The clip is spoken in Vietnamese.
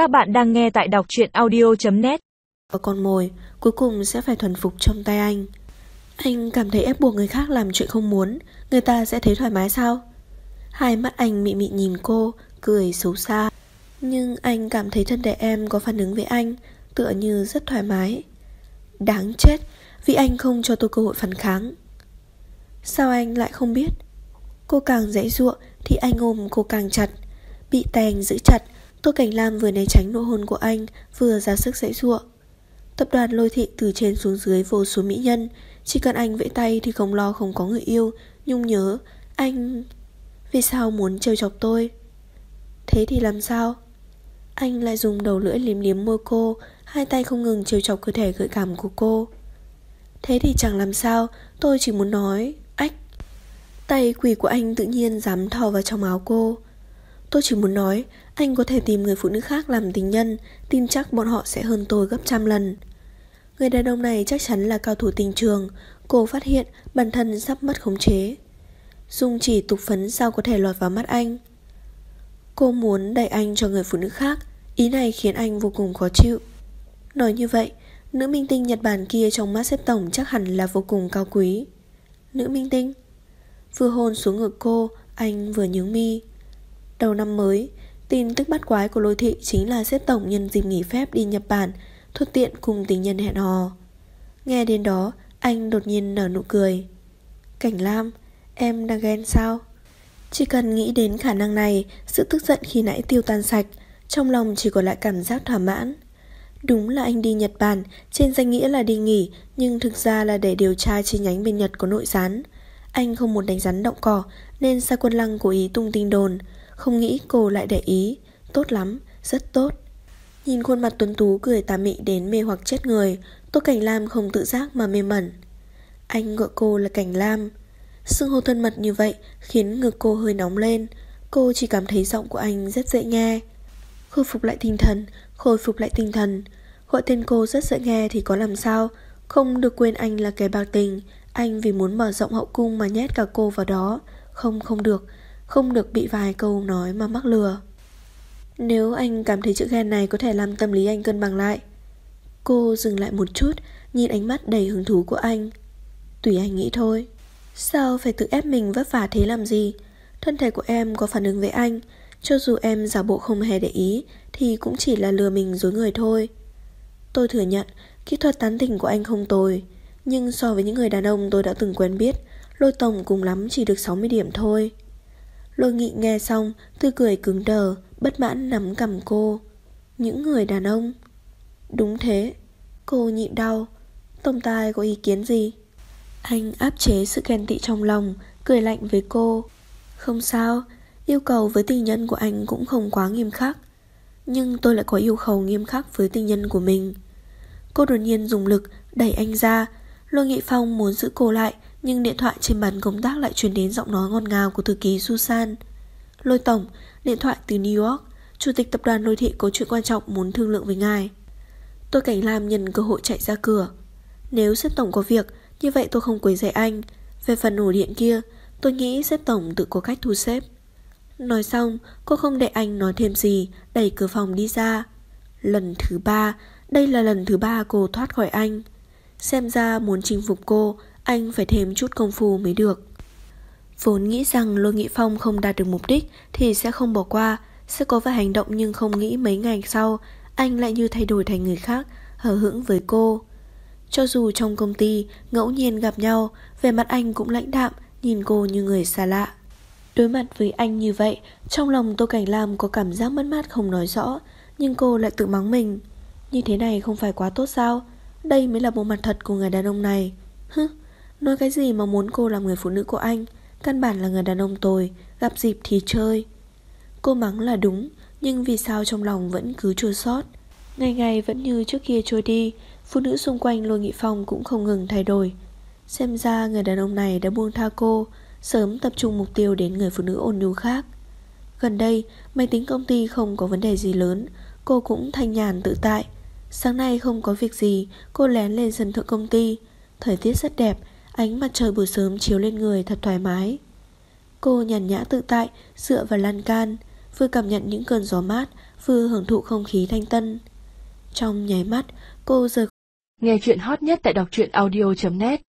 Các bạn đang nghe tại đọc truyện audio.net Và con mồi, cuối cùng sẽ phải thuần phục trong tay anh. Anh cảm thấy ép buộc người khác làm chuyện không muốn, Người ta sẽ thấy thoải mái sao? Hai mắt anh mị mị nhìn cô, Cười xấu xa. Nhưng anh cảm thấy thân thể em có phản ứng với anh, Tựa như rất thoải mái. Đáng chết, Vì anh không cho tôi cơ hội phản kháng. Sao anh lại không biết? Cô càng dãy ruộng Thì anh ôm cô càng chặt, Bị tèn giữ chặt Tô Cảnh Lam vừa né tránh nụ hôn của anh, Vừa ra sức dãy ruộng Tập đoàn lôi thị từ trên xuống dưới vô số mỹ nhân. Chỉ cần anh vẫy tay thì không lo không có người yêu. Nhung nhớ, Anh... Vì sao muốn trêu chọc tôi? Thế thì làm sao? Anh lại dùng đầu lưỡi liếm liếm môi cô, Hai tay không ngừng trêu chọc cơ thể gợi cảm của cô. Thế thì chẳng làm sao, Tôi chỉ muốn nói, Ách. Tay quỷ của anh tự nhiên dám thò vào trong áo cô. Tôi chỉ muốn nói, Anh có thể tìm người phụ nữ khác làm tình nhân, Tin chắc bọn họ sẽ hơn tôi gấp trăm lần. Người đàn ông này chắc chắn là cao thủ tình trường, Cô phát hiện bản thân sắp mất khống chế. Dung chỉ tục phấn sao có thể lọt vào mắt anh. Cô muốn đẩy anh cho người phụ nữ khác, Ý này khiến anh vô cùng khó chịu. Nói như vậy, Nữ minh tinh Nhật Bản kia trong mắt xếp tổng chắc hẳn là vô cùng cao quý. Nữ minh tinh, Vừa hôn xuống ngực cô, Anh vừa nhướng mi. Đầu năm mới, Tin tức bắt quái của lôi thị chính là xếp tổng nhân dịp nghỉ phép đi Nhật Bản, Thuận tiện cùng tình nhân hẹn hò. Nghe đến đó, Anh đột nhiên nở nụ cười. Cảnh Lam, Em đang ghen sao? Chỉ cần nghĩ đến khả năng này, Sự tức giận khi nãy tiêu tan sạch, Trong lòng chỉ còn lại cảm giác thỏa mãn. Đúng là anh đi Nhật Bản, Trên danh nghĩa là đi nghỉ, Nhưng thực ra là để điều tra chi nhánh bên Nhật có nội gián. Anh không muốn đánh rắn động cỏ, Nên Sa Quân Lăng cố ý tung tin đồn. Không nghĩ cô lại để ý. Tốt lắm, rất tốt. Nhìn khuôn mặt tuấn tú cười tà mị đến mê hoặc chết người Tô Cảnh Lam không tự giác mà mê mẩn. Anh gọi cô là Cảnh Lam. Sưng hô thân mật như vậy Khiến ngực cô hơi nóng lên. Cô chỉ cảm thấy giọng của anh rất dễ nghe. Khôi phục lại tinh thần Khôi phục lại tinh thần. Gọi tên cô rất dễ nghe thì có làm sao? Không được quên anh là kẻ bạc tình. Anh vì muốn mở rộng hậu cung mà nhét cả cô vào đó. Không không được. Không được bị vài câu nói mà mắc lừa. Nếu anh cảm thấy chữ ghen này Có thể làm tâm lý anh cân bằng lại. Cô dừng lại một chút, Nhìn ánh mắt đầy hứng thú của anh. Tùy anh nghĩ thôi. Sao phải tự ép mình vất vả thế làm gì? Thân thể của em có phản ứng với anh, Cho dù em giả bộ không hề để ý, Thì cũng chỉ là lừa mình dối người thôi. Tôi thừa nhận, Kỹ thuật tán tỉnh của anh không tồi, Nhưng so với những người đàn ông tôi đã từng quen biết, Lôi tổng cùng lắm chỉ được 60 điểm thôi. Lôi nghị nghe xong, Tươi cười cứng đờ, Bất mãn nắm cầm cô. Những người đàn ông. Đúng thế, Cô nhịn đau. Tông tài có ý kiến gì? Anh áp chế sự ghen tị trong lòng, Cười lạnh với cô. Không sao, Yêu cầu với tình nhân của anh cũng không quá nghiêm khắc. Nhưng tôi lại có yêu cầu nghiêm khắc với tình nhân của mình. Cô đột nhiên dùng lực đẩy anh ra. Lôi Nghị Phong muốn giữ cô lại nhưng điện thoại trên bàn công tác lại truyền đến giọng nói ngọt ngào của thư ký Susan. Lôi Tổng, điện thoại từ New York. Chủ tịch tập đoàn lôi thị có chuyện quan trọng muốn thương lượng với ngài. Tôi cảnh làm nhân cơ hội chạy ra cửa. Nếu xếp tổng có việc Như vậy tôi không quấy rầy anh. Về phần ổ điện kia Tôi nghĩ xếp tổng tự có cách thu xếp. Nói xong cô không để anh nói thêm gì Đẩy cửa phòng đi ra. Lần thứ ba Đây là lần thứ ba cô thoát khỏi anh. Xem ra muốn chinh phục cô anh phải thêm chút công phu mới được. Vốn nghĩ rằng Lôi Nghị Phong không đạt được mục đích Thì sẽ không bỏ qua Sẽ có vài hành động nhưng không nghĩ mấy ngày sau Anh lại như thay đổi thành người khác Hờ hững với cô. Cho dù trong công ty ngẫu nhiên gặp nhau Về mặt anh cũng lãnh đạm Nhìn cô như người xa lạ. Đối mặt với anh như vậy Trong lòng Tô Cảnh Lam có cảm giác mất mát không nói rõ Nhưng cô lại tự mắng mình. Như thế này không phải quá tốt sao? Đây mới là bộ mặt thật của người đàn ông này. Hứ, nói cái gì mà muốn cô làm người phụ nữ của anh? Căn bản là người đàn ông tồi, Gặp dịp thì chơi. Cô mắng là đúng, Nhưng vì sao trong lòng vẫn cứ chua sót Ngày ngày vẫn như trước kia trôi đi, Phụ nữ xung quanh Lôi Nghị Phong cũng không ngừng thay đổi. Xem ra người đàn ông này đã buông tha cô, Sớm tập trung mục tiêu đến người phụ nữ ôn nhu khác. Gần đây, Máy tính công ty không có vấn đề gì lớn, Cô cũng thanh nhàn tự tại. Sáng nay không có việc gì, Cô lén lên sân thượng công ty. Thời tiết rất đẹp Ánh mặt trời buổi sớm chiếu lên người thật thoải mái. Cô nhàn nhã tự tại, Dựa vào lan can, Vừa cảm nhận những cơn gió mát, Vừa hưởng thụ không khí thanh tân. Trong nháy mắt, Cô rời Nghe chuyện hot nhất tại đọc truyện audio.net